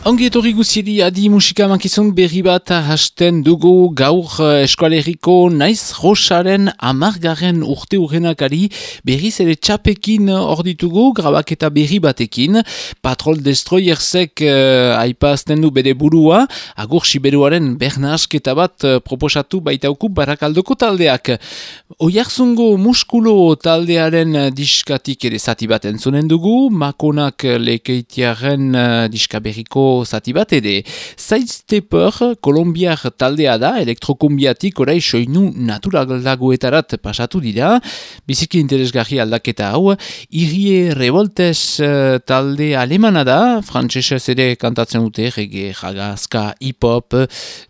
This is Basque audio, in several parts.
Ongi etorri guziri adi musika mankizun berri bat hasten dugu gaur eh, eskualeriko naiz rosaren amargaren urte urrenakari. Berriz ere txapekin hor ditugu grabaketa berri batekin. Patrol Destroyersek uh, aipazten du bere burua. Agur siberuaren bernasketa bat uh, proposatu baitauku barakaldoko taldeak. Oiarzungo muskulo taldearen diskatik ere zati bat entzunen dugu. Makonak lekeitiaren uh, diska berriko zati bat ere. Sidestepper, kolombiar taldea da, elektrokumbiatik orai soinu naturalagoetarat pasatu dira, biziki interesgarri aldaketa hau, irie revoltes uh, talde alemana da, frantsesez ere kantatzen dute, rege, jagazka, hip-hop,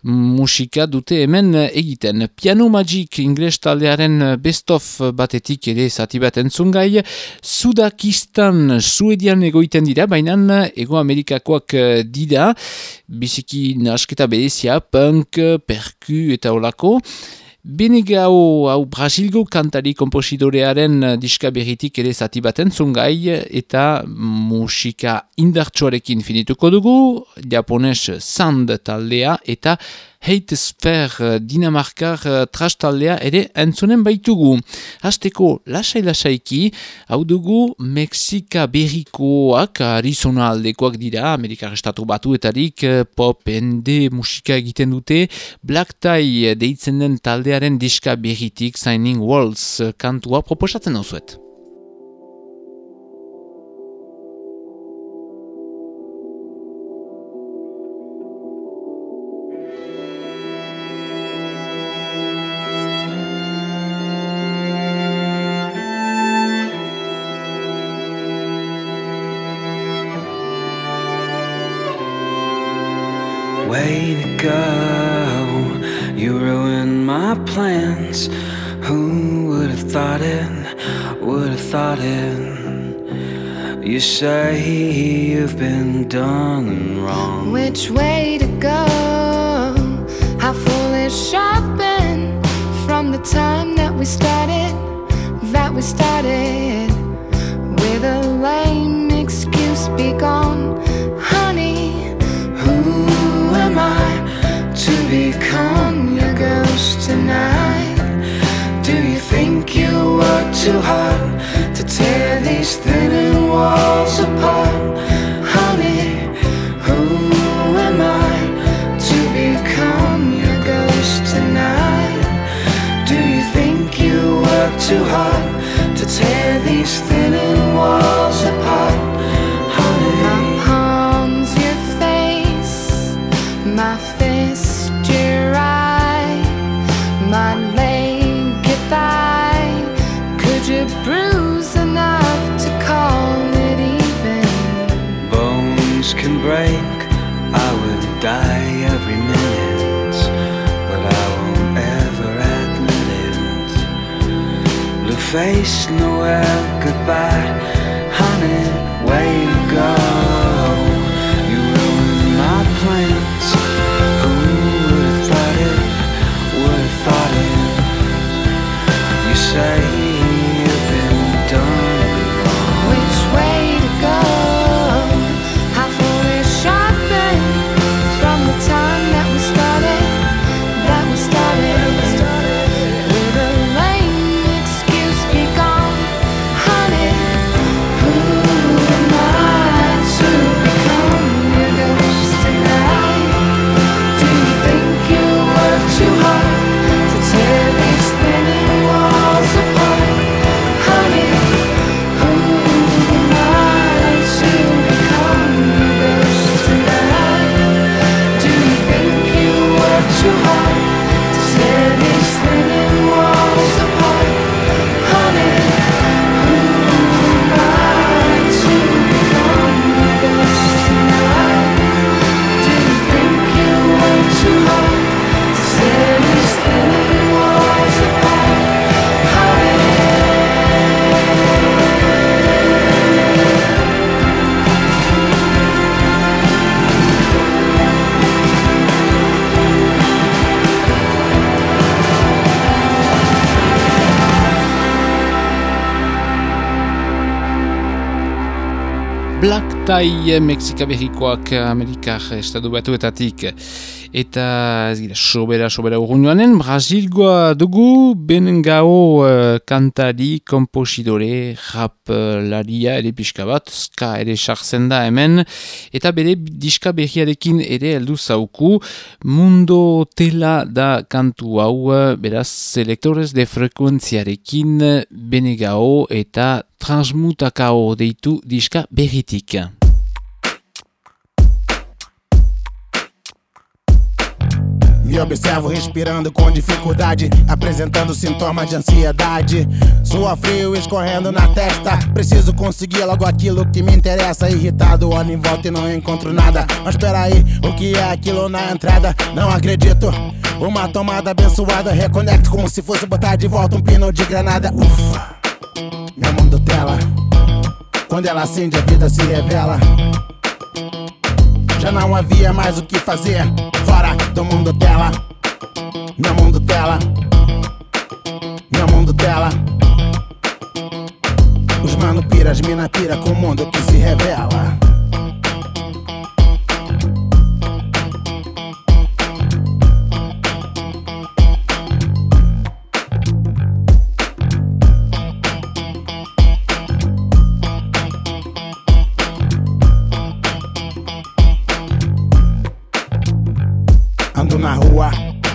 musika dute hemen egiten. Piano Magic ingles taldearen best-of batetik ere zati bat entzungai, Sudakistan, Suedian egoiten dira, baina Ego Amerikakoak dira, biziki nasketa berezia, punk, perku eta olako. Benega hau, Brasilgo kantari komposidorearen diska berritik ere zati baten zungai eta musika indartsuarekin finituko dugu, japones sand taldea eta Hate Sphere Dinamarkar trash taldea ere entzunen baitugu. Hasteko lasai-lasaiki, hau dugu Mexika berrikoak, Arizona aldekoak dira, Amerikar Estatu batuetarik pop, ende, musika egiten dute, Black Tie deitzen den taldearen diska berritik, Signing Walls kantua proposatzen hau zuet. Say you've been done wrong. Which way face, nowhere, goodbye, honey, way to go. Black Tie Mexika berrikoak Amerikar estadu batuetatik. Eta ez gira, sobera, sobera urruñoanen, Brasilgoa dugu, benen gao uh, kantari, komposidore, rap uh, laria ere pixka bat, ska ere sartzen da hemen, eta bere diska berriarekin ere heldu zauku, mundo tela da kantu hau, beraz, selektores de frekuentziarekin, bene gao eta transmutakao deitu diska berritik. Me observo respirando com dificuldade, apresentando sintomas de ansiedade. Sua frio escorrendo na testa. Preciso conseguir logo aquilo que me interessa. Irritado, olho em volta e não encontro nada. Mas peraí, o que é aquilo na entrada? Não acredito. Uma tomada abençoada, reconecto como se fosse botar de volta um pino de granada. Ufa, meu mundo tela. Quando ela acende, a vida se revela. Já não havia mais o que fazer fora do mundo dela. Meu mundo dela. Meu mundo dela. Os mano pira, as mina pira com o mundo que se revela.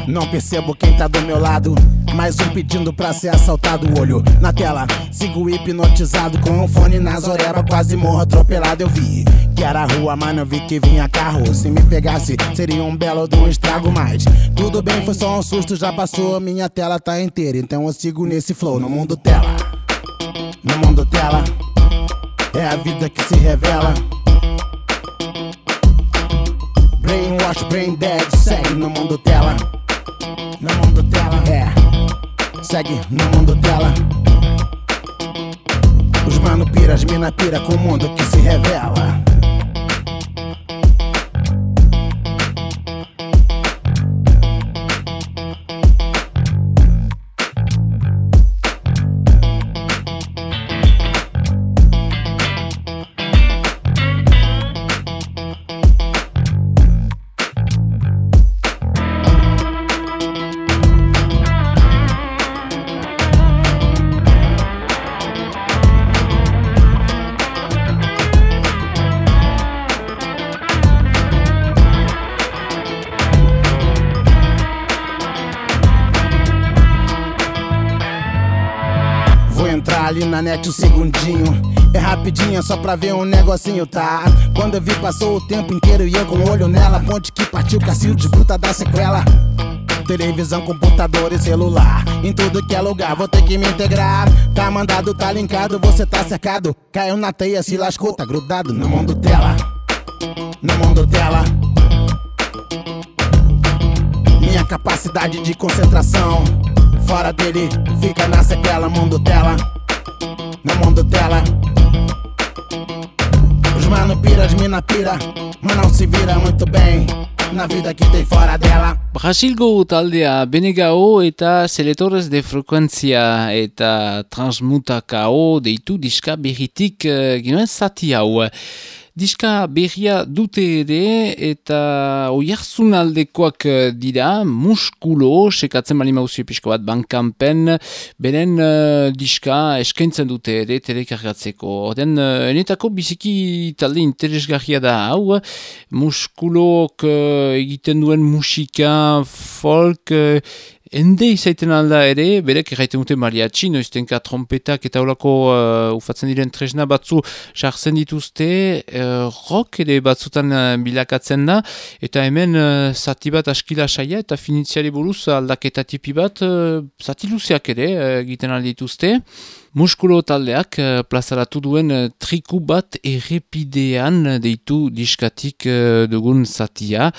Não percebo quem tá do meu lado. Mais um pedindo pra ser assaltado. Olho na tela, sigo hipnotizado. Com um fone nas orelhas, quase morro atropelado. Eu vi que era rua, mas não vi que vinha carro. Se me pegasse, seria um belo de um estrago. Mas tudo bem, foi só um susto, já passou. Minha tela tá inteira, então eu sigo nesse flow. No mundo tela, no mundo tela, é a vida que se revela. Brainwash, brain dead, segue no mundo dela. No mundo dela, é. Segue no mundo dela. Os mano pira, as mina pira com o mundo que se revela. Rapidinho, só pra ver um negocinho, tá? Quando eu vi, passou o tempo inteiro e eu com o olho nela. Ponte que partiu, cacilho de fruta da sequela. Televisão, computador e celular. Em tudo que é lugar, vou ter que me integrar. Tá mandado, tá linkado, você tá cercado. Caiu na teia, se lascou, tá grudado no mundo dela. No mundo dela. Minha capacidade de concentração. Fora dele, fica na sequela, mundo dela. No mundo dela. Os mano pira, as mina pira. Mas não se vira muito bem na vida que tem fora dela. Brasilgo taldea Benegao eta Seletores de Frekuentzia eta Transmutakao deitu diska berritik uh, ginoen zati hau. Diska berria dute ere eta oiarzun aldekoak eh, dira. Muskulo, sekatzen bali mauzio pixko bat bankanpen, beren uh, diska eskaintzen dute ere telekargatzeko. Oden, uh, enetako biziki talde interesgarria da hau, muskulok uh, egiten duen musika, folk, uh, Ende izaiten alda ere, berek erraiten dute mariachi, noiztenka trompetak eta olako uh, ufatzen diren tresna batzu jartzen dituzte, uh, rock ere batzutan uh, bilakatzen da, eta hemen uh, zati bat askila saia eta finitziari buruz aldaketa tipi bat, uh, zati luzeak ere uh, egiten aldituzte. Muskulo taldeak uh, plazaratu duen uh, triku bat errepidean deitu diskatik uh, dugun zatia.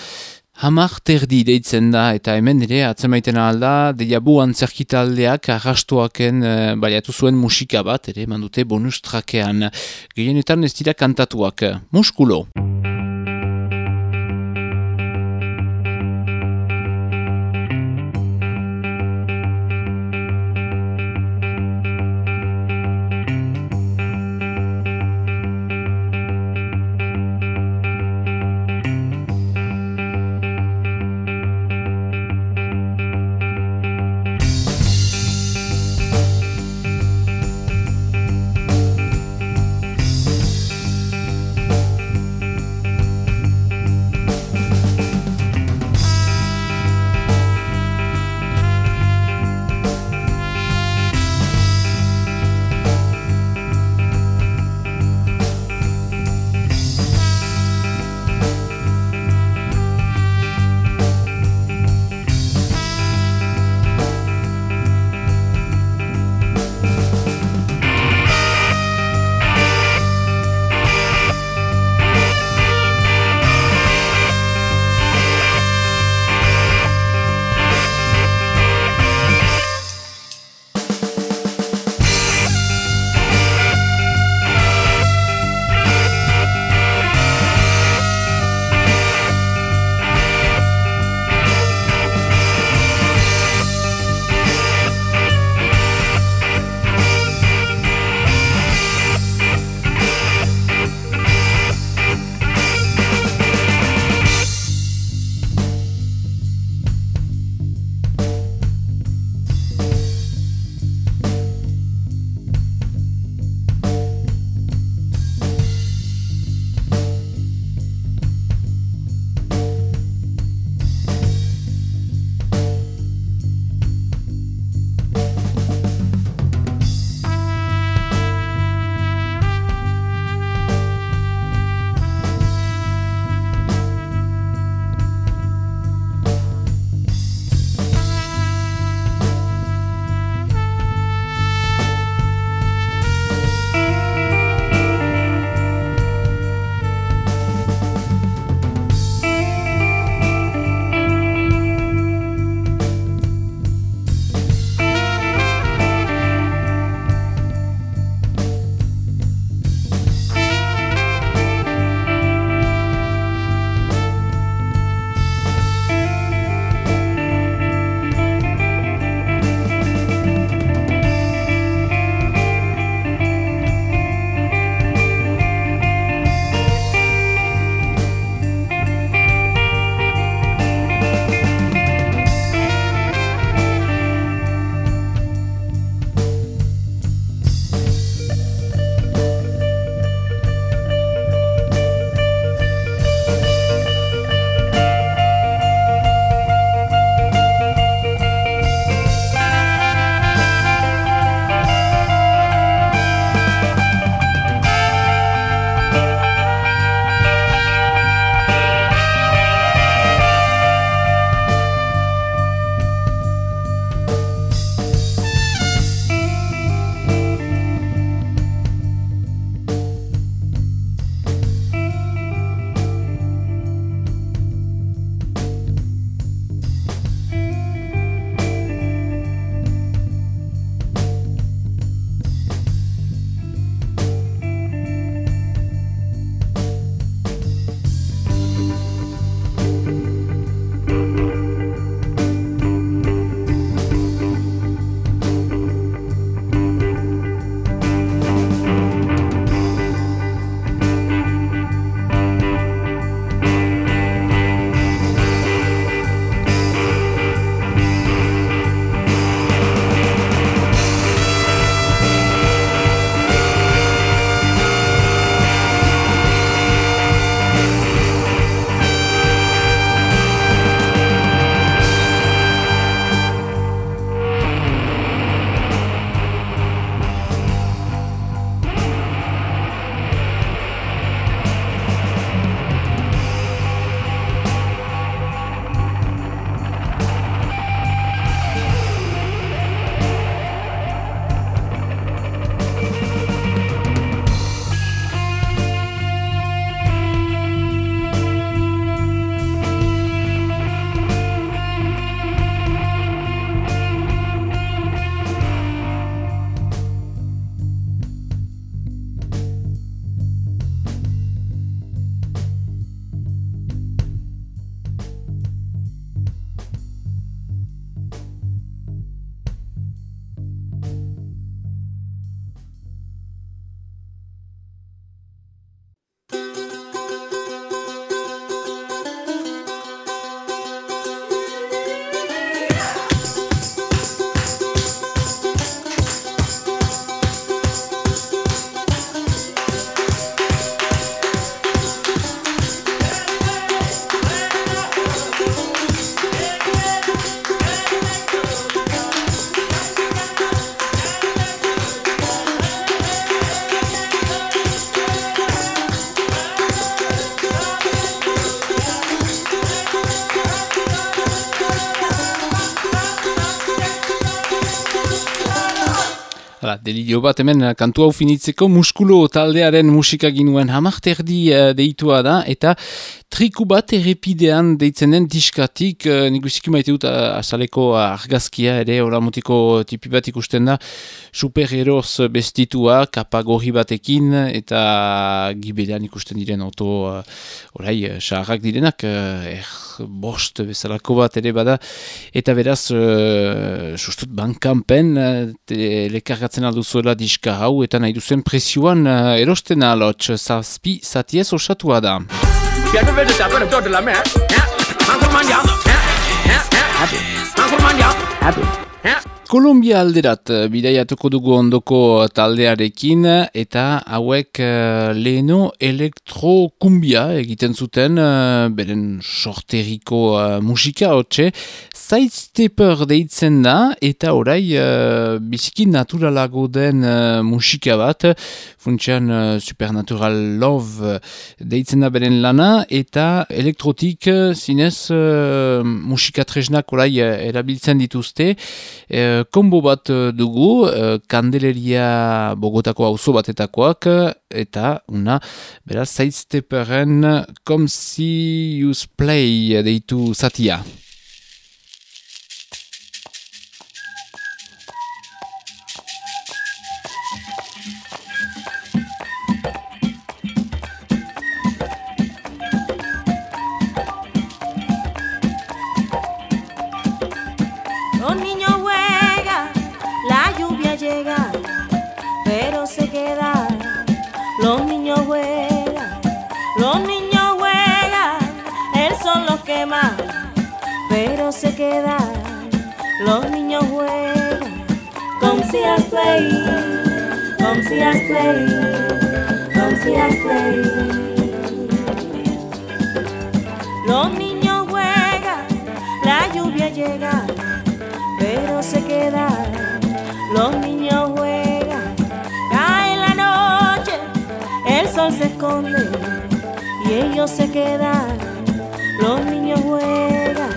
Hamar terdi deitzen da eta hemen ere atzemaiten alda deiabu antzerkitaldeak arrastuaken e, baliatu zuen musika bat ere mandute bonus trakean. Gehienetan ez dira kantatuak. Muskulo. Delio bat hemen eh, kantu hau finitzeko muskulo taldearen musika ginuen hamarterdi uh, deitua da eta triku bat errepidean deitzen den diskatik uh, nik usiki maite dut uh, azaleko argazkia ere oramotiko tipi bat ikusten da superheroz bestitua kapa gorri batekin eta gibedean ikusten diren auto uh, orai, uh, direnak er, bost bezalako bat ere bada eta beraz uh, sustut bankanpen lekargatzen alduzuela diska hau eta nahi duzen presioan erosten alotx zazpi zatiez osatua da. Get the vegetable and go to the man. Eh? Yeah, man, come on, yeah. Kolumbia alderat eh, bidaiatuko dugu ondoko taldearekin eta hauek uh, leheno elektrokumbia egiten zuten uh, beren sorteriko uh, musika hotxe. Sidestepper deitzen da eta orai uh, biziki naturalago den uh, musika bat. Funtsean uh, Supernatural Love deitzen da beren lana eta elektrotik uh, zinez uh, musika tresnak orai uh, erabiltzen dituzte kombo bat eh, dugu, uh, kandeleria bogotako auzo batetakoak, eta una, beraz, sidestepperen Come See You Play deitu zatia. Se quedan, los niños juegan, como si as play, como si as play, como si as play. Los niños juegan, la lluvia llega, pero se quedan, los niños juegan, cae la noche, el sol se esconde y ellos se quedan, los niños juegan.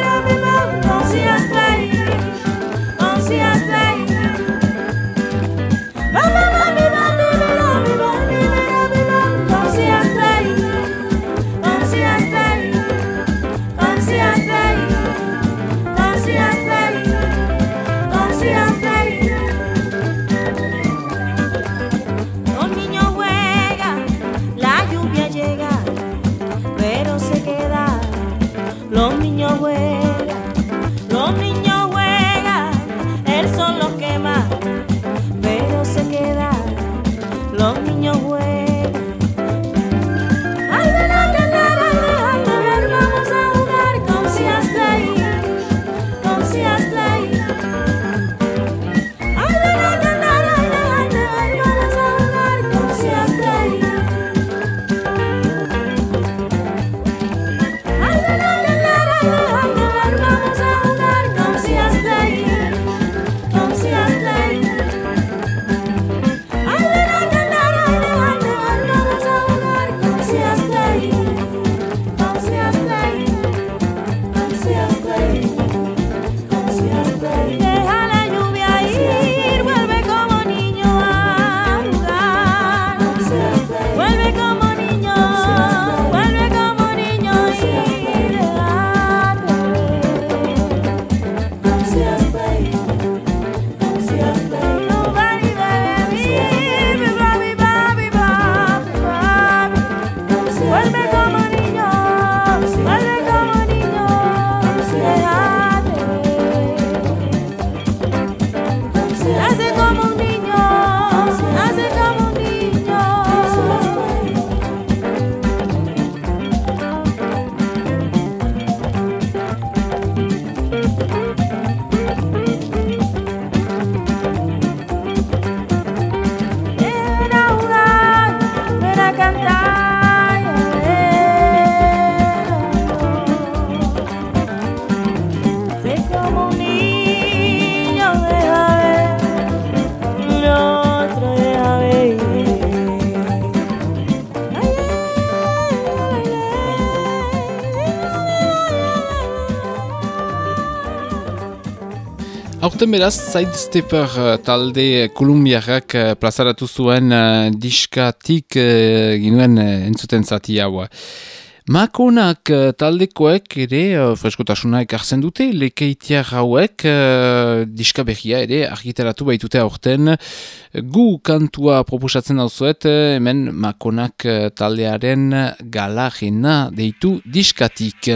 Aurten beraz, Sidestepper uh, talde kolumbiarrak uh, plazaratu zuen uh, diskatik uh, ginuen uh, entzuten zati hau. Makonak taldekoek ere freskotasuna ekartzen dute, lekeitiar hauek uh, diska behia ere argitaratu baitute aurten gu kantua proposatzen dauzuet, hemen Makonak taldearen galagena deitu diskatik.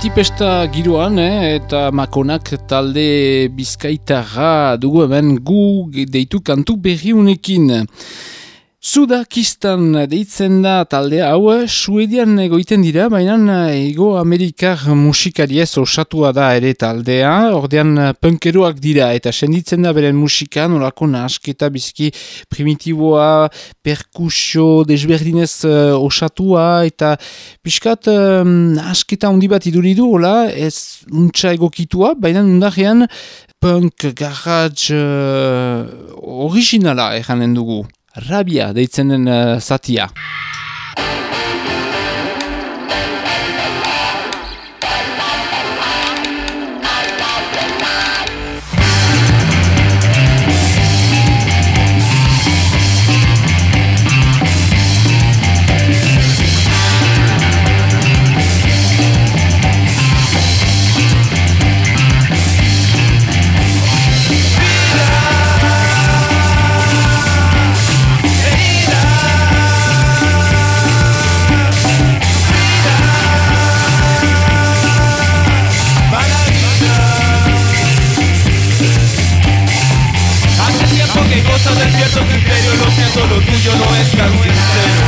Beti pesta giroan, eh, eta makonak talde bizkaitarra dugu hemen gu deitu kantu berri unekin. Sudakistan deitzen da talde hau, Suedian egoiten dira, baina ego Amerikar musikariez osatua da ere taldea, ordean punkeroak dira, eta senditzen da beren musika, nolako nasketa biziki primitiboa, perkusio, desberdinez uh, osatua, eta piskat um, asketa handi bat iduridu, hola, ez untsa egokitua, baina undarean punk, garage uh, originala eranen dugu. Rabia deitzen den uh, zatia. Solo tuyo no es tan sincero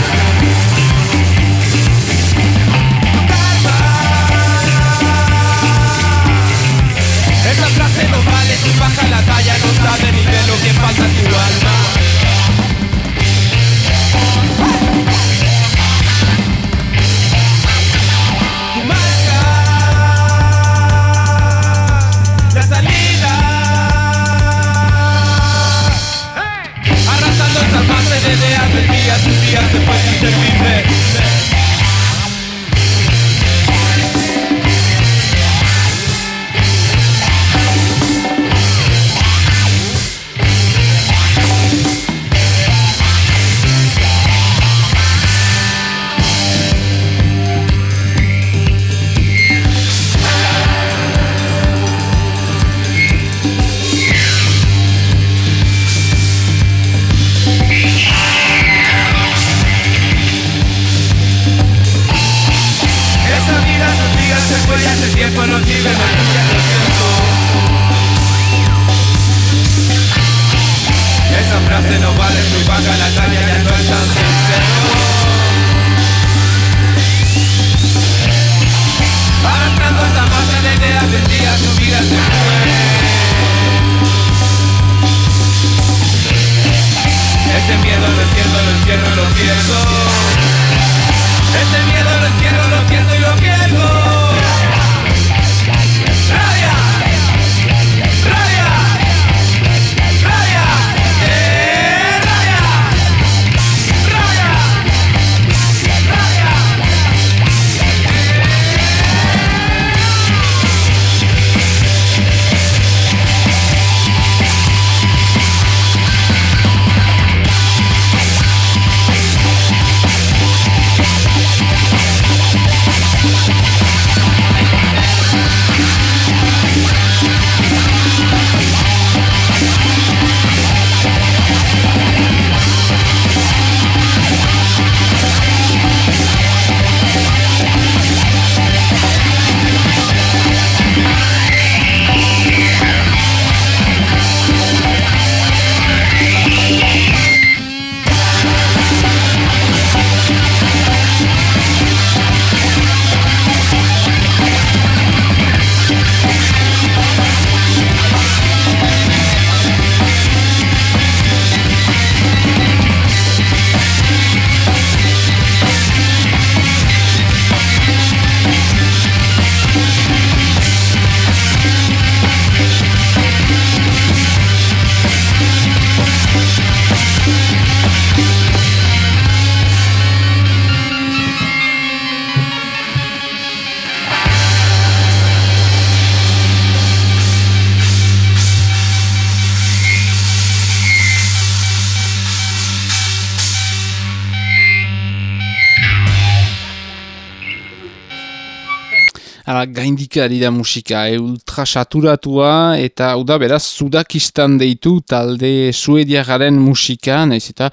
Hala, gaindika ari da musika, e, ultra saturatua eta hau da beraz sudakistan deitu talde suediagaren musika, naiz eta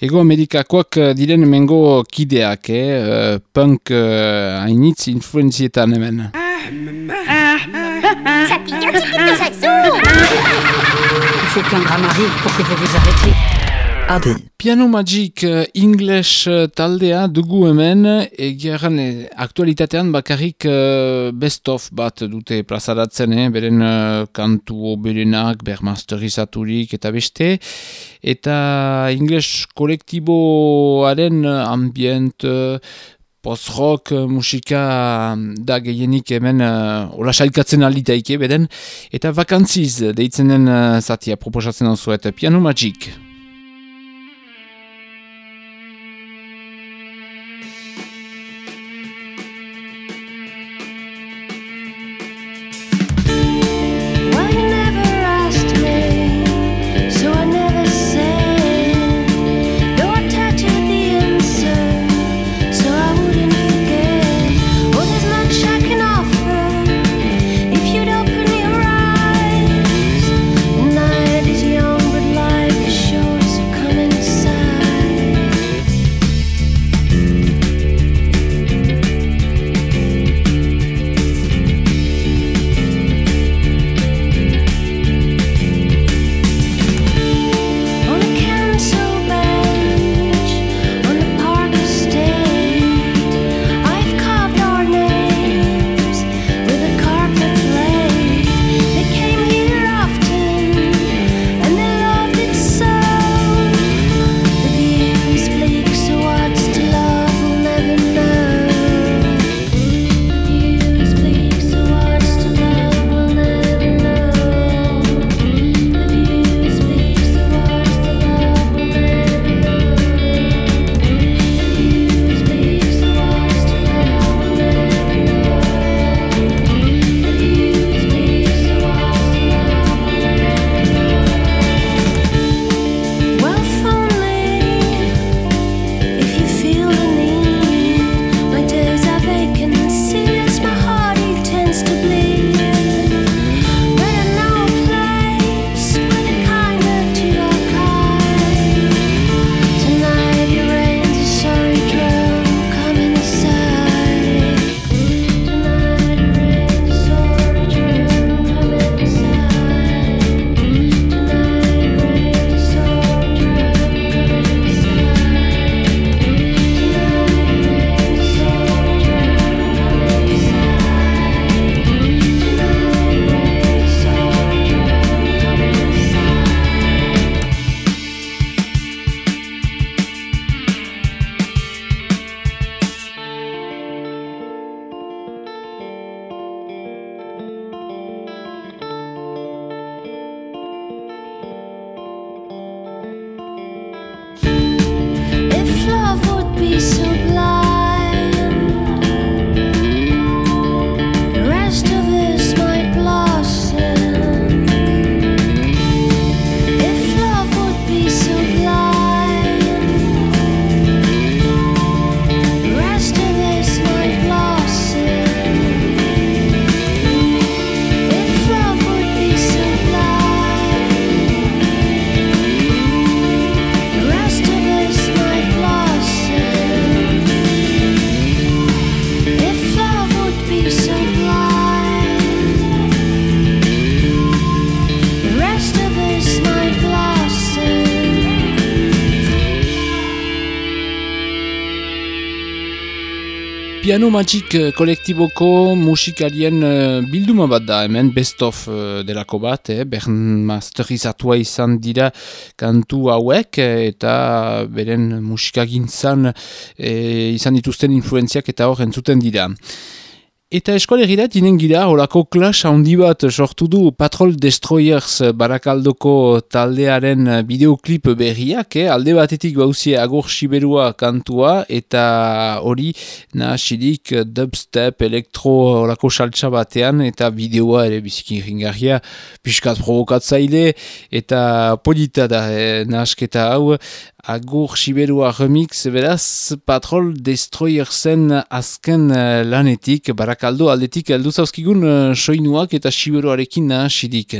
ego amerikakoak eh, diren mengo kideak, eh? eh, punk eh, hainitz influenzietan hemen. Il faut qu'un drame arrive pour que vous vous arrêtiez. Adi. Piano Magic uh, English uh, taldea dugu hemen, egiaren eh, aktualitatean bakarrik best of bat dute plazaratzen, eh? beren uh, kantu oberenak, bermasterizaturik eta beste, eta English kolektiboaren ambient, uh, post-rock musika um, da gehienik hemen uh, ola sailkatzen alitaike beden, eta vakantziz deitzen den uh, zatia proposatzen hau zuet, Piano Magic. Piano Magic eh, kolektiboko musikarien eh, bilduma bat da, hemen best of eh, delako bat, eh? bern masterizatua izan dira kantu hauek, eta beren musikagintzan eh, izan dituzten influenziak eta hor entzuten dira. Eta eskolegira dinen gira, horako klas handi bat sortu du Patrol Destroyers barakaldoko taldearen bideoklip berriak, eh? alde batetik bauzie agur siberua kantua, eta hori nahasirik dubstep, elektro horako saltsa batean, eta bideoa ere biziki ringarria, piskat provokatzaile, eta polita da eh, nahasketa hau, Agur Siberua remix, beraz, Patrol Destroyersen azken uh, lanetik, barakaldo aldetik, heldu zauzkigun uh, soinuak eta Siberuarekin nahasidik.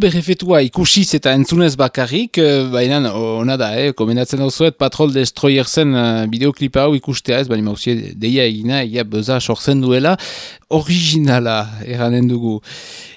Berrefetua ikusiz eta entzunez bakarrik, eh, baina ona da, eh, komendatzen dauzuet Patrol Destroyersen uh, bideoklipa hau ikustea ez, baina mauzie deia egina, ia beza sortzen duela, originala eranen dugu.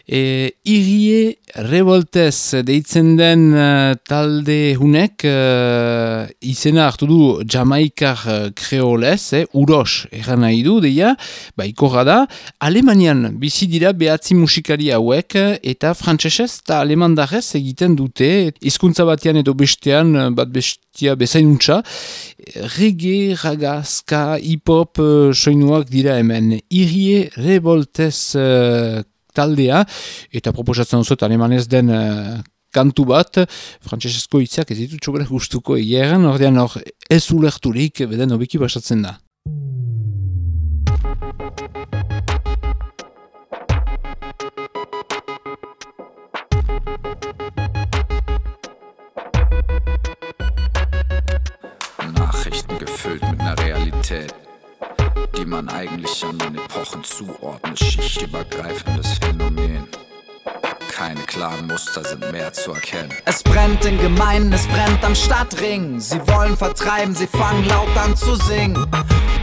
E, irie revoltez deitzen den uh, talde hunek uh, izena hartu du jamaikar kreolez, eh, uros eran nahi du, deia, ba, ikorra da, Alemanian bizi dira behatzi musikari hauek eta frantsesez eta alemandarrez egiten dute, hizkuntza batean edo bestean, bat bestia bezainuntza, reggae, raga, ska, hip-hop soinuak dira hemen. Irie revoltez uh, taldea, eta proposatzen duzut alemanez den uh, kantu bat, frantsesezko hitzak ez ditut txobera gustuko egeran, ordean hor ez ulerturik, beden hobeki basatzen da. Nachrichten gefüllt mit einer Realität, die man eigentlich an den Epochen zuordnet. Schichtübergreifendes Phänomen. Keine klaren Muster sind mehr zu erkennen. Es brennt in Gemeinden, es brennt am Stadtring. Sie wollen vertreiben, sie fangen laut an zu singen.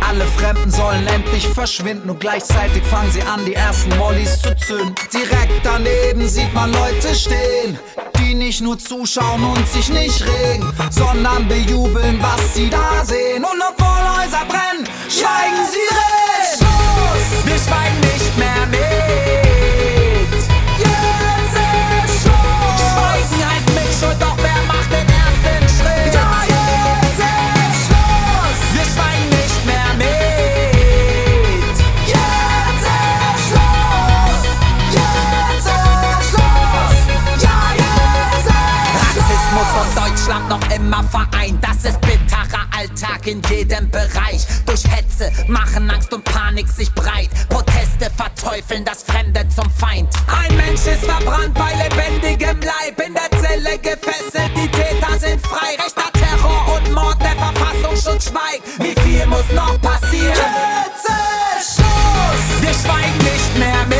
Alle Fremden sollen endlich verschwinden und gleichzeitig fangen sie an, die ersten Mollys zu zünden. Direkt daneben sieht man Leute stehen, die nicht nur zuschauen und sich nicht regen, sondern bejubeln, was sie da sehen. Und obwohl Häuser brennen, schweigen sie reden. Wir schweigen nicht mehr mit. Alltag in jedem Bereich. Durch Hetze machen Angst und Panik sich breit. Proteste verteufeln das Fremde zum Feind. Ein Mensch ist verbrannt bei lebendigem Leib. In der Zelle gefesselt, die Täter sind frei. Rechter Terror und Mord, der Verfassungsschutz schweigt. Wie viel muss noch passieren? Ist Schluss. Wir schweigen nicht mehr mit.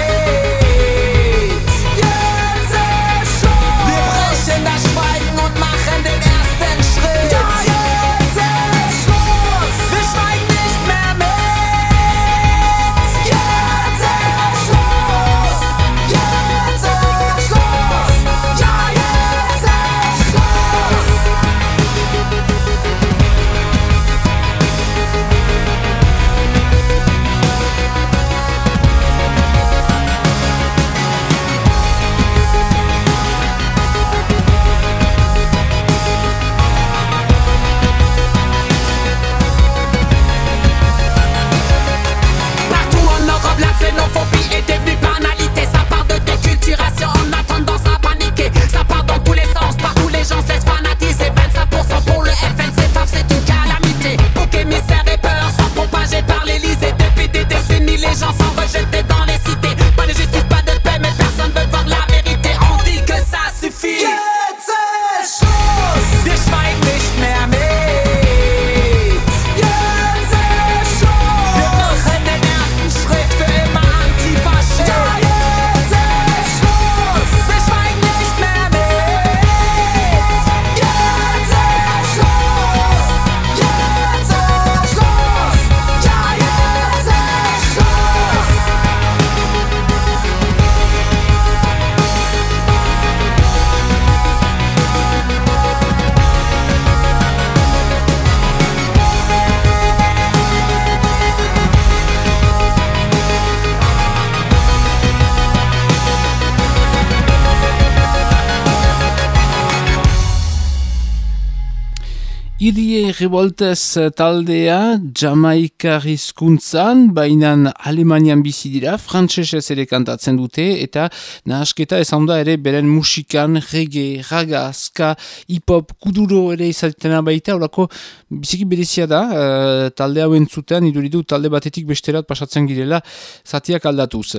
Idie Revoltes eh, taldea Jamaikar hizkuntzan, baina Alemanian bizi dira, frantsesez ere kantatzen dute, eta nahasketa esan da ere beren musikan, reggae, raga, ska, hip-hop, kuduro ere izatena baita, horako biziki berezia da, eh, talde hauen zuten, iduridu talde batetik besterat pasatzen girela, zatiak aldatuz.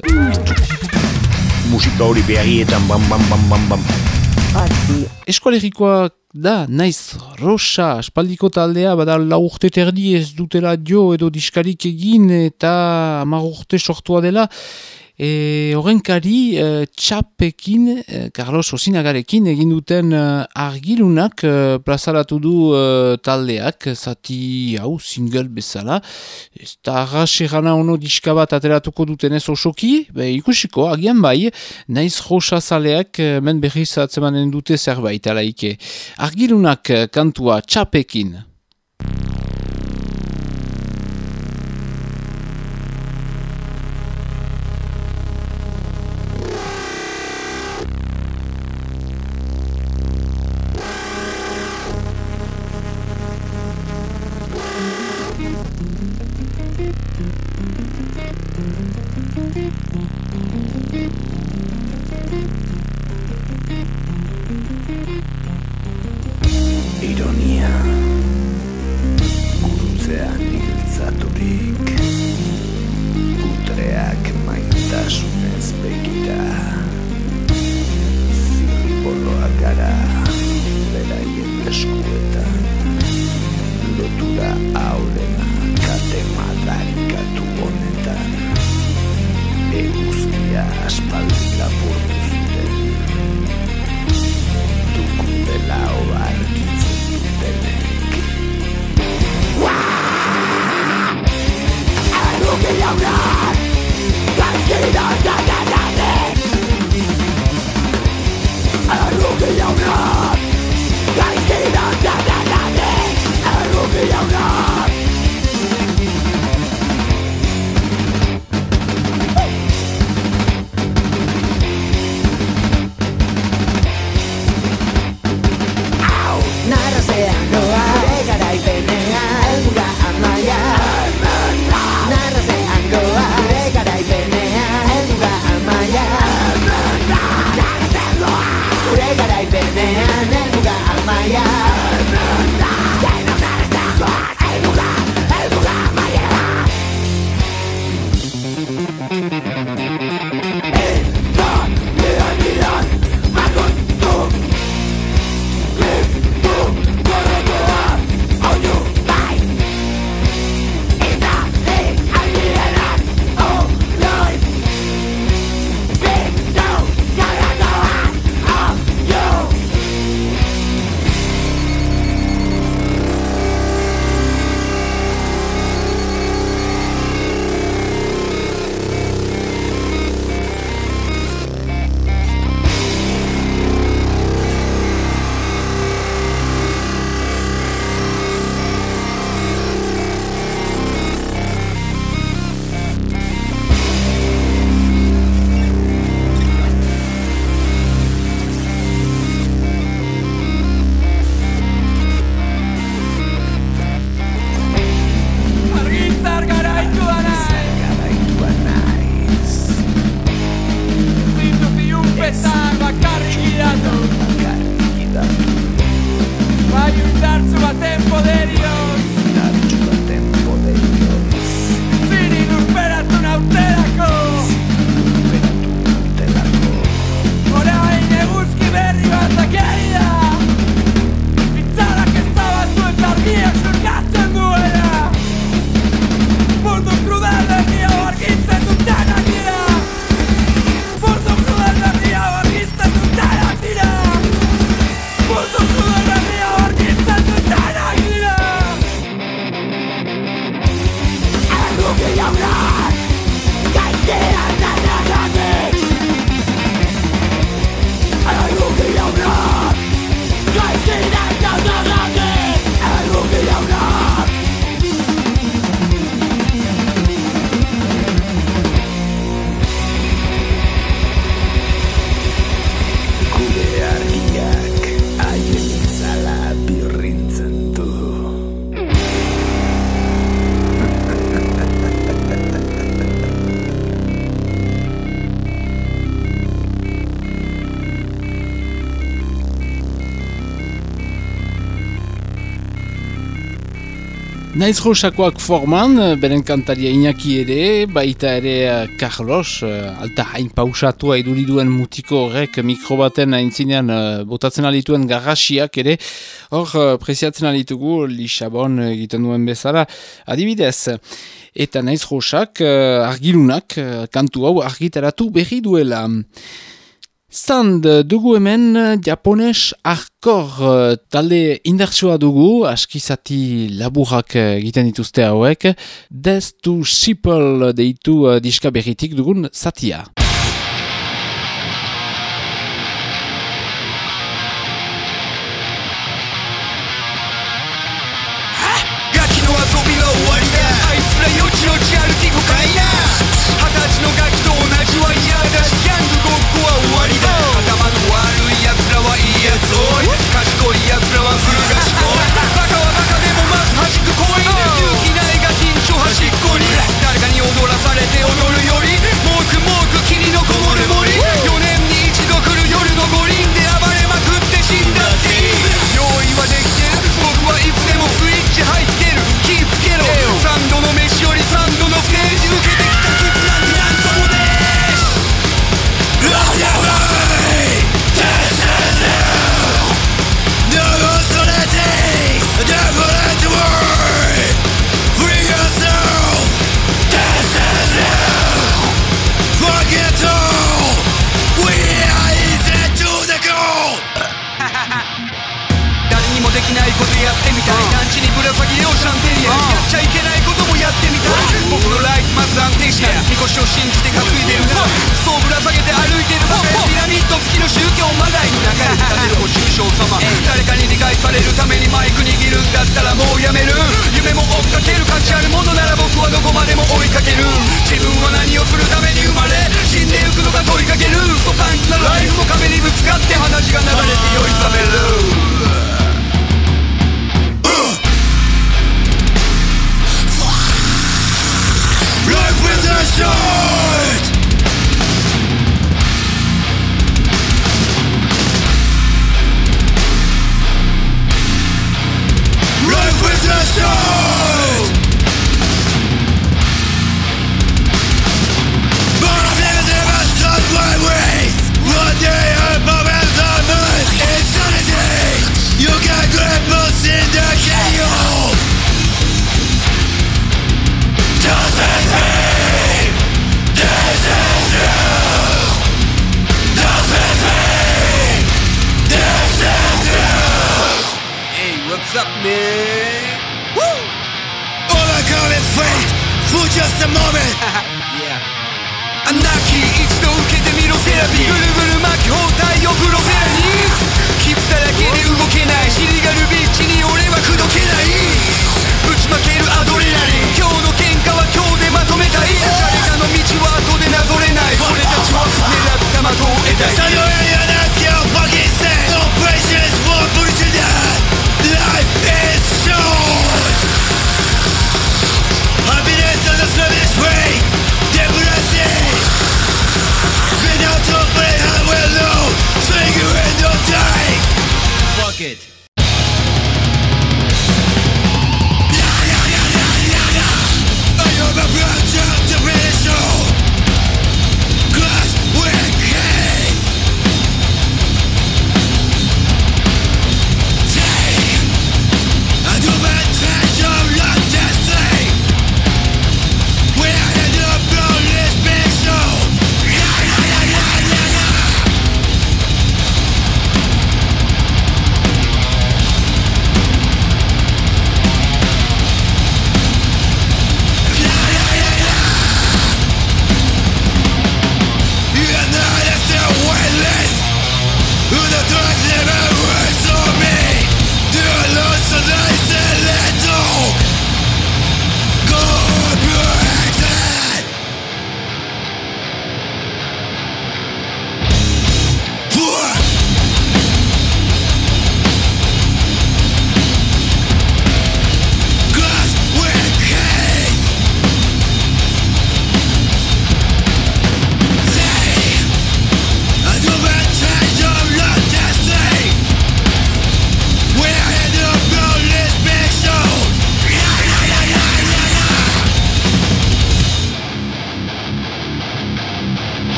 Musika hori beharrietan bam bam bam bam bam. Eskualerikoak da, naiz, rosa, espaldiko taldea, bada lau urte terdi ez dutela dio edo diskarik egin eta hamar urte sortua dela. E, horrenkari e, txapekin, e, Carlos Osinagarekin egin duten e, argilunak e, plazaratu du e, taldeak, zati hau single bezala. Ez da arraserana ono diska bat ateratuko duten ez osoki, be, ikusiko, agian bai, naiz rosa zaleak e, men berriz atzemanen dute zerbait alaike. Argilunak e, kantua txapekin. Thank you. Naiz Rosakoak forman, eh, beren kantaria inaki ere, baita ere eh, Carlos, eh, alta hain pausatua iduriduen mutiko horrek mikrobaten aintzinean botatzen alituen garrasiak ere, hor preziatzen alitugu Lisabon egiten duen bezala, adibidez. Eta Naiz Rosak argilunak kantu hau argitaratu berri duela. Stand dugu hemen eh, japones arkor eh, talde indartsua dugu, askizati laburak eh, egiten dituzte hauek, Death to Sheeple deitu diska berritik dugun zatia. 賢い奴らは古賢いバカはバカでもまず弾く恋勇気ないが緊張端っこに。誰かに踊らされて踊るよりもくもく霧のこもる森。4年に一度来る夜の五輪で暴れまくって死んだっていい。用意はできてる。僕はいつでもスイッチ入ってる。気ぃ付けろ。3度の飯より3度のステージ受けて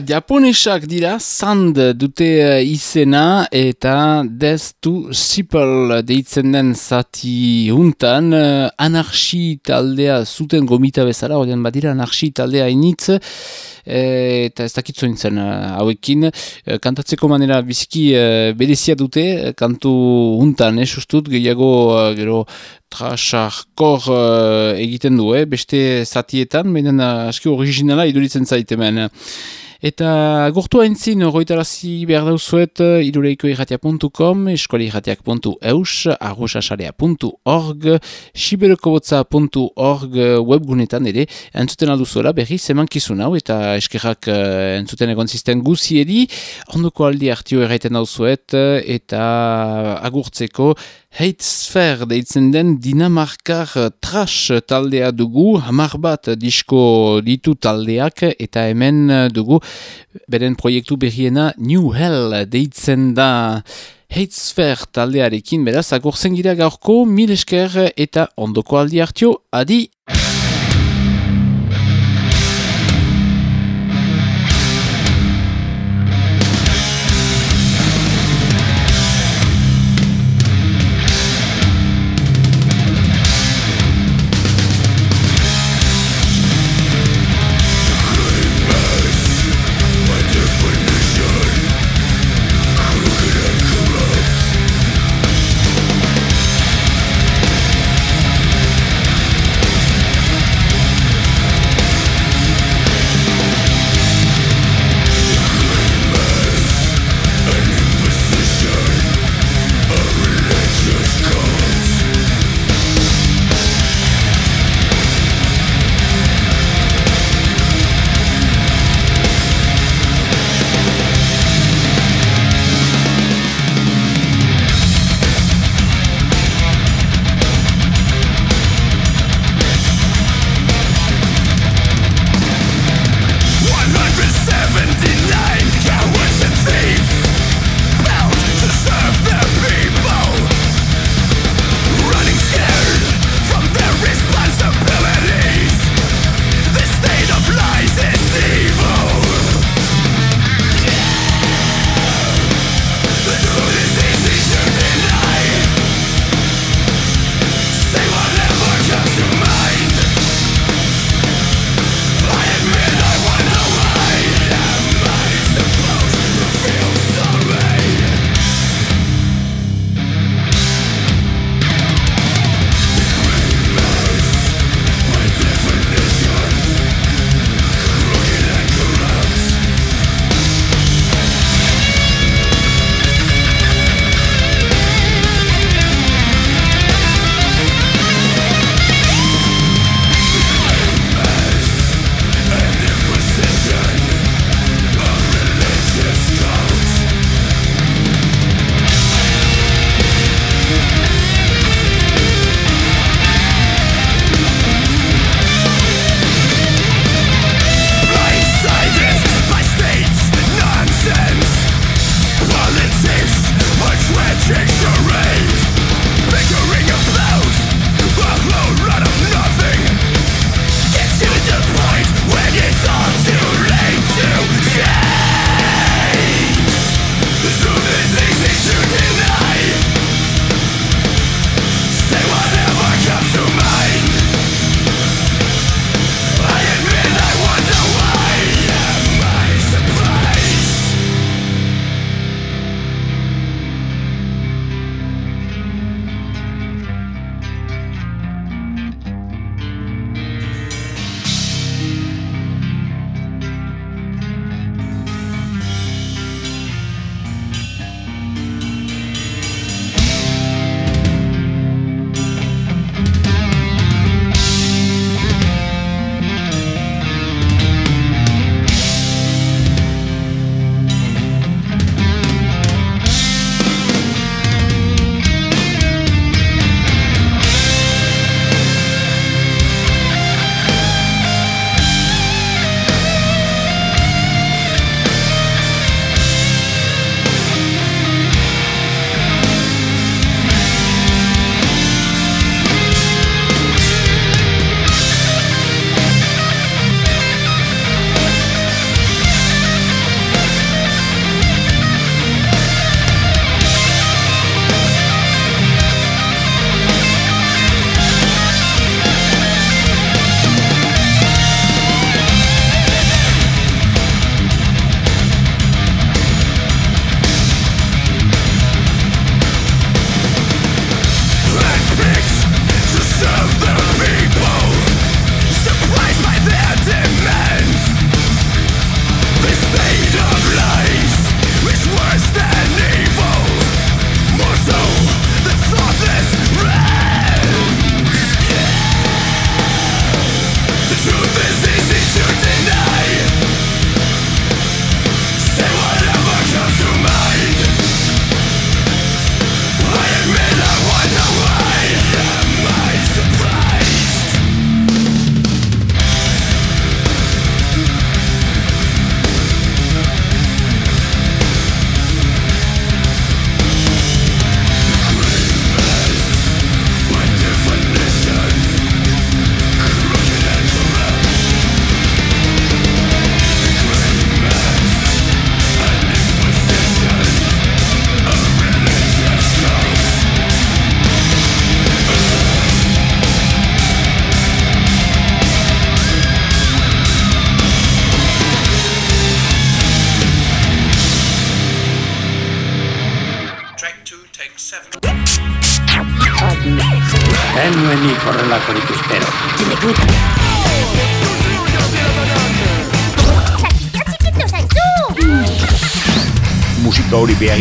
Japonesak dira, sand dute eh, izena eta Death to Sipel deitzen den zati huntan, uh, anarxi taldea zuten gomita bezala, ordean badira anarxi taldea initz, eh, eta ez dakitzu nintzen hauekin, kantatzeko manera biziki berezia dute, kantu huntan, eh, sustut, gehiago gero trasarkor egiten du, eh, beste zatietan, menen uh, aski originala iduritzen zaitemen. Eta gortu haintzin, goitarazi behar dauzuet, irureiko irratia.com, eskualirratiak.eus, arrosasarea.org, siberokobotza.org webgunetan ere, entzuten alduzuela berri zeman kizun hau, eta eskerrak uh, entzuten egon zisten guziedi, ondoko aldi hartio erraiten dauzuet, eta agurtzeko, Hate Sphere deitzen den Dinamarkar trash taldea dugu, hamar bat disko ditu taldeak eta hemen dugu beren proiektu berriena New Hell deitzen da Hate Sphere taldearekin, beraz, agurzen gira gaurko, mil esker eta ondoko aldi hartio, adi!